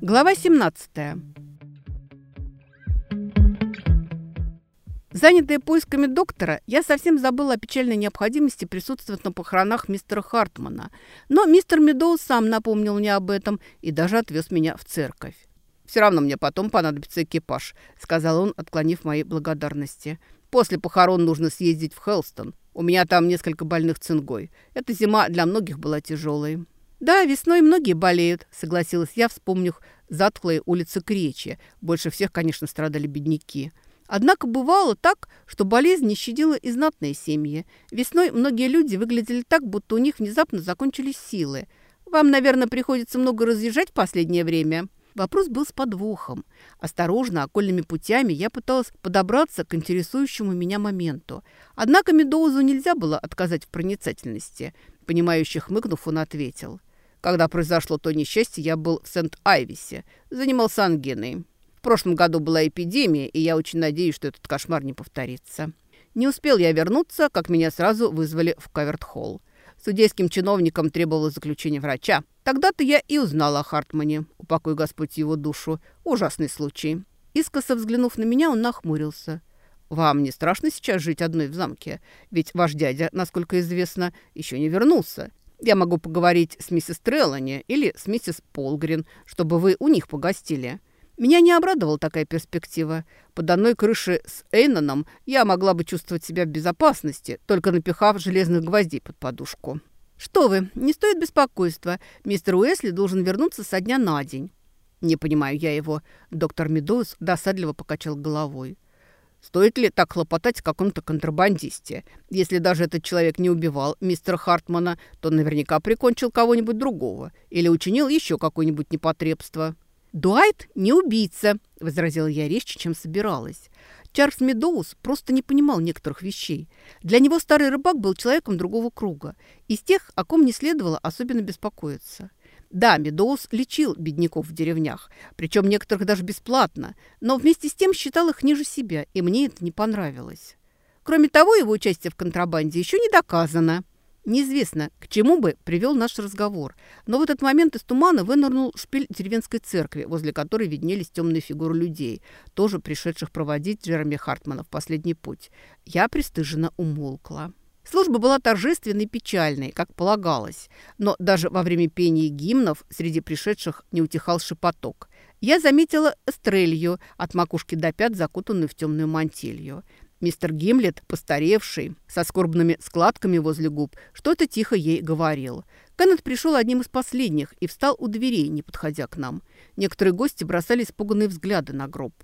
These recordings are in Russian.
Глава 17. Занятая поисками доктора, я совсем забыла о печальной необходимости присутствовать на похоронах мистера Хартмана. Но мистер Медоуз сам напомнил мне об этом и даже отвез меня в церковь. «Все равно мне потом понадобится экипаж», — сказал он, отклонив мои благодарности. «После похорон нужно съездить в Хелстон. У меня там несколько больных цингой. Эта зима для многих была тяжелой». «Да, весной многие болеют», — согласилась я, вспомнив затхлые улицы Кречи. Больше всех, конечно, страдали бедняки. Однако бывало так, что болезнь не щадила и знатные семьи. Весной многие люди выглядели так, будто у них внезапно закончились силы. Вам, наверное, приходится много разъезжать в последнее время. Вопрос был с подвохом. Осторожно, окольными путями я пыталась подобраться к интересующему меня моменту. Однако Медоузу нельзя было отказать в проницательности. Понимающий хмыкнув, он ответил. Когда произошло то несчастье, я был в Сент-Айвисе, занимался ангиной. В прошлом году была эпидемия, и я очень надеюсь, что этот кошмар не повторится. Не успел я вернуться, как меня сразу вызвали в Каверт-холл. Судейским чиновникам требовалось заключение врача. Тогда-то я и узнала о Хартмане. Упокой Господь его душу. Ужасный случай. Искоса взглянув на меня, он нахмурился. «Вам не страшно сейчас жить одной в замке? Ведь ваш дядя, насколько известно, еще не вернулся. Я могу поговорить с миссис Треллани или с миссис Полгрин, чтобы вы у них погостили. Меня не обрадовала такая перспектива. Под одной крышей с Эйноном я могла бы чувствовать себя в безопасности, только напихав железных гвоздей под подушку. «Что вы, не стоит беспокойства. Мистер Уэсли должен вернуться со дня на день». «Не понимаю я его». Доктор Медоуз досадливо покачал головой. «Стоит ли так хлопотать о каком-то контрабандисте? Если даже этот человек не убивал мистера Хартмана, то наверняка прикончил кого-нибудь другого или учинил еще какое-нибудь непотребство». «Дуайт не убийца», — возразила я резче, чем собиралась. Чарльз Медоуз просто не понимал некоторых вещей. Для него старый рыбак был человеком другого круга, из тех, о ком не следовало особенно беспокоиться. Да, Медоуз лечил бедняков в деревнях, причем некоторых даже бесплатно, но вместе с тем считал их ниже себя, и мне это не понравилось. Кроме того, его участие в контрабанде еще не доказано. Неизвестно, к чему бы привел наш разговор, но в этот момент из тумана вынырнул шпиль деревенской церкви, возле которой виднелись темные фигуры людей, тоже пришедших проводить Джереми Хартмана в последний путь. Я пристыженно умолкла. Служба была торжественной и печальной, как полагалось, но даже во время пения гимнов среди пришедших не утихал шепоток. Я заметила эстрелью, от макушки до пят закутанную в темную мантилью. Мистер Гимлет, постаревший, со скорбными складками возле губ, что-то тихо ей говорил. Кеннет пришел одним из последних и встал у дверей, не подходя к нам. Некоторые гости бросали испуганные взгляды на гроб.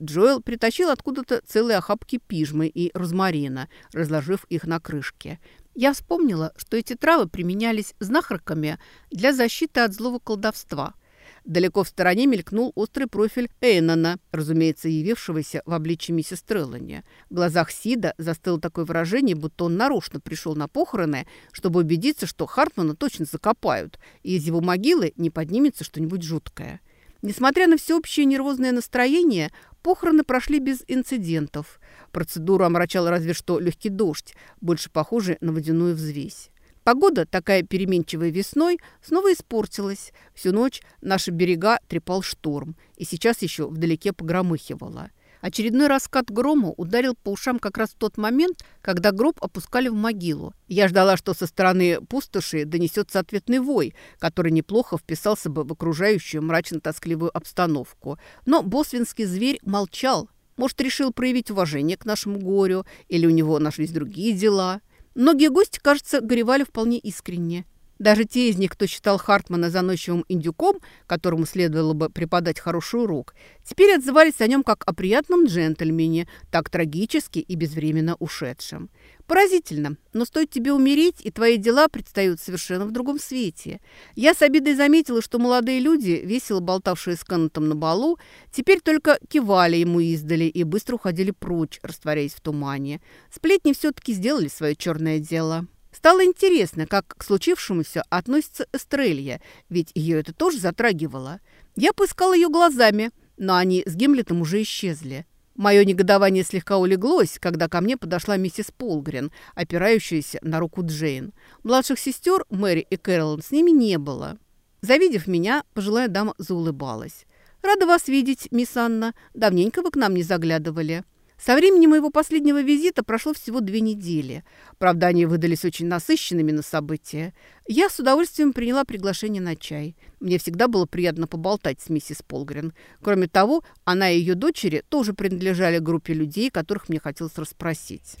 Джоэл притащил откуда-то целые охапки пижмы и розмарина, разложив их на крышке. Я вспомнила, что эти травы применялись знахарками для защиты от злого колдовства – Далеко в стороне мелькнул острый профиль Эйнона, разумеется, явившегося в обличье миссис Треллани. В глазах Сида застыло такое выражение, будто он нарочно пришел на похороны, чтобы убедиться, что Хартмана точно закопают, и из его могилы не поднимется что-нибудь жуткое. Несмотря на всеобщее нервозное настроение, похороны прошли без инцидентов. Процедуру омрачал разве что легкий дождь, больше похожий на водяную взвесь. Погода, такая переменчивая весной, снова испортилась. Всю ночь наши берега трепал шторм, и сейчас еще вдалеке погромыхивало. Очередной раскат грома ударил по ушам как раз в тот момент, когда гроб опускали в могилу. Я ждала, что со стороны пустоши донесется ответный вой, который неплохо вписался бы в окружающую мрачно-тоскливую обстановку. Но босвинский зверь молчал. Может, решил проявить уважение к нашему горю, или у него нашлись другие дела – Многие гости, кажется, горевали вполне искренне. Даже те из них, кто считал Хартмана заносчивым индюком, которому следовало бы преподать хороший урок, теперь отзывались о нем как о приятном джентльмене, так трагически и безвременно ушедшем. Поразительно, но стоит тебе умереть, и твои дела предстают совершенно в другом свете. Я с обидой заметила, что молодые люди, весело болтавшие с Каннетом на балу, теперь только кивали ему издали и быстро уходили прочь, растворяясь в тумане. Сплетни все-таки сделали свое черное дело. Стало интересно, как к случившемуся относится Эстрелья, ведь ее это тоже затрагивало. Я поискала ее глазами, но они с Гимлетом уже исчезли. Мое негодование слегка улеглось, когда ко мне подошла миссис Полгрен, опирающаяся на руку Джейн. Младших сестер, Мэри и Кэролин, с ними не было. Завидев меня, пожилая дама заулыбалась. «Рада вас видеть, мисс Анна. Давненько вы к нам не заглядывали». Со времени моего последнего визита прошло всего две недели. Правда, они выдались очень насыщенными на события. Я с удовольствием приняла приглашение на чай. Мне всегда было приятно поболтать с миссис Полгрен. Кроме того, она и ее дочери тоже принадлежали группе людей, которых мне хотелось расспросить.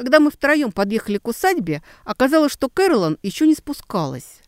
Когда мы втроем подъехали к усадьбе, оказалось, что Кэролан еще не спускалась.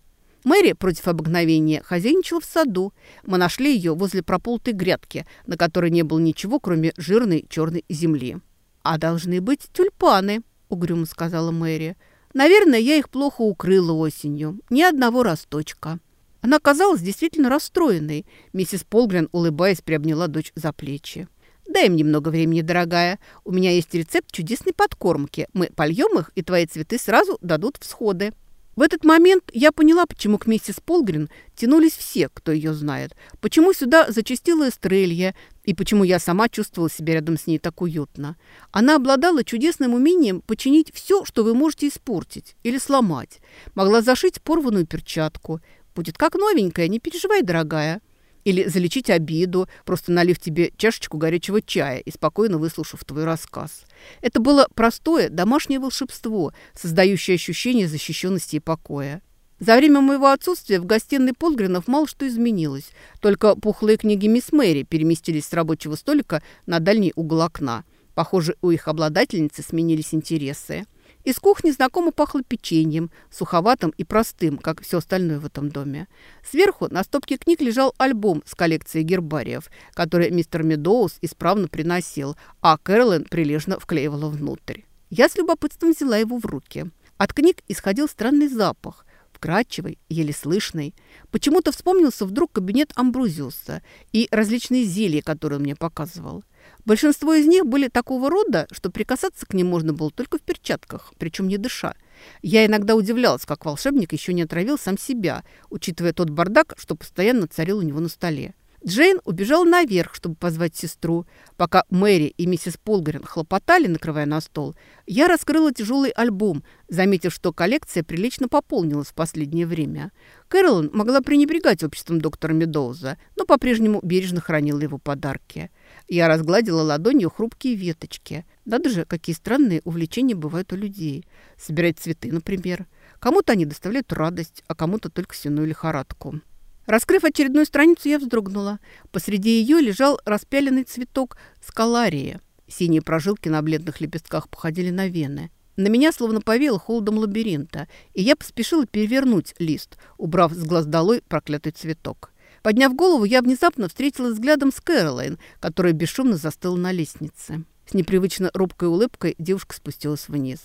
Мэри против обыкновения хозяйничала в саду. Мы нашли ее возле прополтой грядки, на которой не было ничего, кроме жирной черной земли. «А должны быть тюльпаны», — угрюмо сказала Мэри. «Наверное, я их плохо укрыла осенью. Ни одного росточка». Она казалась действительно расстроенной. Миссис Полгрен, улыбаясь, приобняла дочь за плечи. Дай им немного времени, дорогая. У меня есть рецепт чудесной подкормки. Мы польем их, и твои цветы сразу дадут всходы». В этот момент я поняла, почему к миссис Полгрин тянулись все, кто ее знает, почему сюда зачастила Эстрелья и почему я сама чувствовала себя рядом с ней так уютно. Она обладала чудесным умением починить все, что вы можете испортить или сломать. Могла зашить порванную перчатку. Будет как новенькая, не переживай, дорогая. Или залечить обиду, просто налив тебе чашечку горячего чая и спокойно выслушав твой рассказ. Это было простое домашнее волшебство, создающее ощущение защищенности и покоя. За время моего отсутствия в гостиной Полгринов мало что изменилось. Только пухлые книги мисс Мэри переместились с рабочего столика на дальний угол окна. Похоже, у их обладательницы сменились интересы. Из кухни знакомо пахло печеньем, суховатым и простым, как все остальное в этом доме. Сверху на стопке книг лежал альбом с коллекцией гербариев, который мистер Медоуз исправно приносил, а Кэролин прилежно вклеивала внутрь. Я с любопытством взяла его в руки. От книг исходил странный запах, вкрадчивый, еле слышный. Почему-то вспомнился вдруг кабинет Амбрузиуса и различные зелья, которые он мне показывал. Большинство из них были такого рода, что прикасаться к ним можно было только в перчатках, причем не дыша. Я иногда удивлялась, как волшебник еще не отравил сам себя, учитывая тот бардак, что постоянно царил у него на столе. Джейн убежала наверх, чтобы позвать сестру. Пока Мэри и миссис Полгарин хлопотали, накрывая на стол, я раскрыла тяжелый альбом, заметив, что коллекция прилично пополнилась в последнее время. Кэролин могла пренебрегать обществом доктора Медоуза, но по-прежнему бережно хранила его подарки. Я разгладила ладонью хрупкие веточки. Надо же, какие странные увлечения бывают у людей. Собирать цветы, например. Кому-то они доставляют радость, а кому-то только сенную лихорадку. Раскрыв очередную страницу, я вздрогнула. Посреди ее лежал распяленный цветок скалария. Синие прожилки на бледных лепестках походили на вены. На меня словно повеяло холодом лабиринта, и я поспешила перевернуть лист, убрав с глаз долой проклятый цветок. Подняв голову, я внезапно встретилась взглядом с Кэролайн, которая бесшумно застыла на лестнице. С непривычно робкой улыбкой девушка спустилась вниз.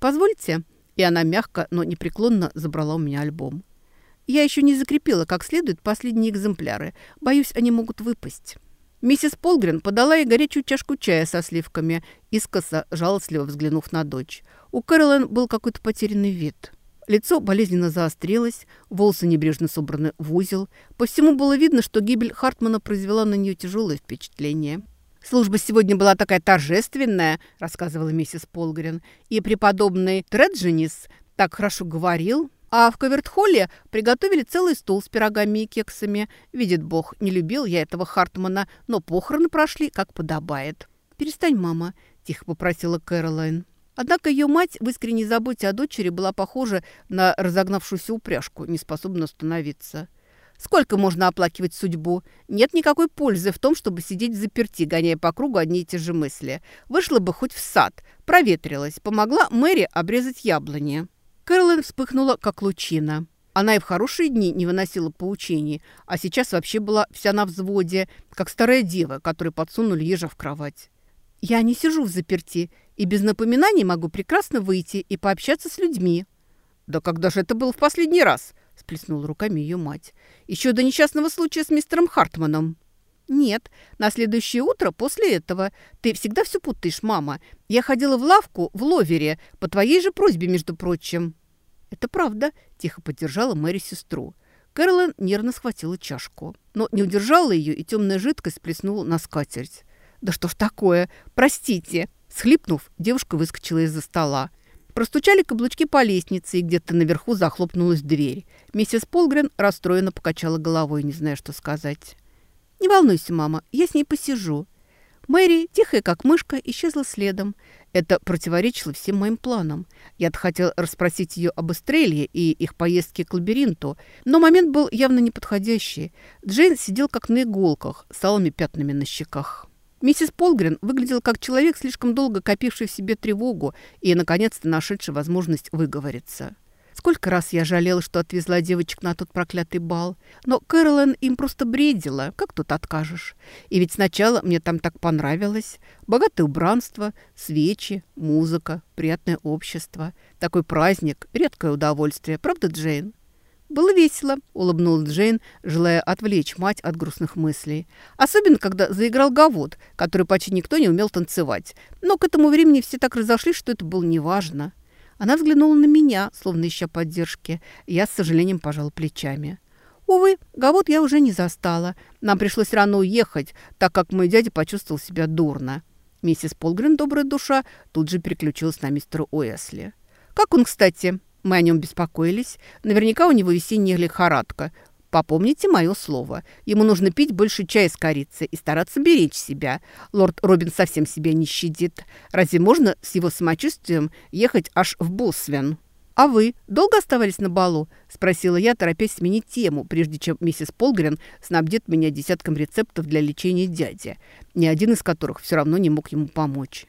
«Позвольте?» И она мягко, но непреклонно забрала у меня альбом. Я еще не закрепила как следует последние экземпляры. Боюсь, они могут выпасть. Миссис Полгрен подала ей горячую чашку чая со сливками, искоса, жалостливо взглянув на дочь. У Кэролайн был какой-то потерянный вид. Лицо болезненно заострилось, волосы небрежно собраны в узел. По всему было видно, что гибель Хартмана произвела на нее тяжелое впечатление. «Служба сегодня была такая торжественная», — рассказывала миссис Полгрен. «И преподобный Треджинис так хорошо говорил, а в Кавертхолле приготовили целый стол с пирогами и кексами. Видит бог, не любил я этого Хартмана, но похороны прошли, как подобает. «Перестань, мама», – тихо попросила Кэролайн. Однако ее мать в искренней заботе о дочери была похожа на разогнавшуюся упряжку, не способна остановиться. Сколько можно оплакивать судьбу? Нет никакой пользы в том, чтобы сидеть в заперти, гоняя по кругу одни и те же мысли. Вышла бы хоть в сад, проветрилась, помогла Мэри обрезать яблони. Кэролин вспыхнула, как лучина. Она и в хорошие дни не выносила поучений, а сейчас вообще была вся на взводе, как старая дева, которой подсунули ежа в кровать. «Я не сижу в заперти, и без напоминаний могу прекрасно выйти и пообщаться с людьми». «Да когда же это было в последний раз?» – сплеснула руками ее мать. «Еще до несчастного случая с мистером Хартманом». «Нет, на следующее утро после этого. Ты всегда все путаешь, мама. Я ходила в лавку в Ловере, по твоей же просьбе, между прочим». «Это правда», – тихо поддержала Мэри сестру. Кэролин нервно схватила чашку, но не удержала ее, и темная жидкость плеснула на скатерть. «Да что ж такое? Простите!» Схлипнув, девушка выскочила из-за стола. Простучали каблучки по лестнице, и где-то наверху захлопнулась дверь. Миссис Полгрен расстроенно покачала головой, не зная, что сказать. «Не волнуйся, мама, я с ней посижу». Мэри, тихая как мышка, исчезла следом. Это противоречило всем моим планам. Я-то хотел расспросить ее об Эстрелье и их поездке к лабиринту, но момент был явно неподходящий. Джейн сидел как на иголках, с алыми пятнами на щеках. Миссис Полгрен выглядела как человек, слишком долго копивший в себе тревогу и, наконец-то, нашедший возможность выговориться. Сколько раз я жалела, что отвезла девочек на тот проклятый бал. Но Кэролин им просто бредила. Как тут откажешь? И ведь сначала мне там так понравилось. Богатое убранство, свечи, музыка, приятное общество. Такой праздник, редкое удовольствие. Правда, Джейн? «Было весело», – улыбнулась Джейн, желая отвлечь мать от грустных мыслей. Особенно, когда заиграл Гавот, который почти никто не умел танцевать. Но к этому времени все так разошлись, что это было неважно. Она взглянула на меня, словно ища поддержки. Я с сожалением пожал плечами. Увы, Гавот я уже не застала. Нам пришлось рано уехать, так как мой дядя почувствовал себя дурно. Миссис Полгрен, добрая душа, тут же переключилась на мистера Уэсли. «Как он, кстати?» Мы о нем беспокоились. Наверняка у него весенняя лихорадка. Попомните мое слово. Ему нужно пить больше чая с корицей и стараться беречь себя. Лорд Робин совсем себя не щадит. Разве можно с его самочувствием ехать аж в Босвен? «А вы долго оставались на балу?» – спросила я, торопясь сменить тему, прежде чем миссис Полгрен снабдит меня десятком рецептов для лечения дяди, ни один из которых все равно не мог ему помочь.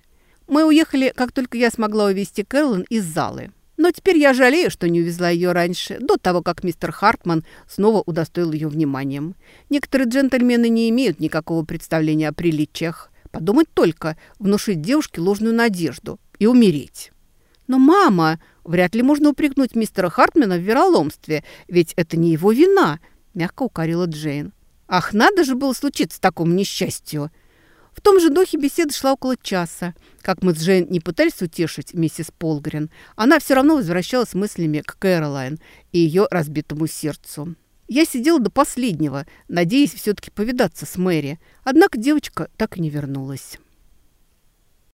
Мы уехали, как только я смогла увезти Кэролин из залы. Но теперь я жалею, что не увезла ее раньше, до того, как мистер Хартман снова удостоил ее вниманием. Некоторые джентльмены не имеют никакого представления о приличиях. Подумать только, внушить девушке ложную надежду и умереть. Но мама, вряд ли можно упрекнуть мистера Хартмана в вероломстве, ведь это не его вина, мягко укорила Джейн. Ах, надо же было случиться такому несчастью. В том же духе беседа шла около часа. Как мы с Джейн не пытались утешить миссис Полгрен, она все равно возвращалась мыслями к Кэролайн и ее разбитому сердцу. Я сидела до последнего, надеясь все-таки повидаться с Мэри, однако девочка так и не вернулась.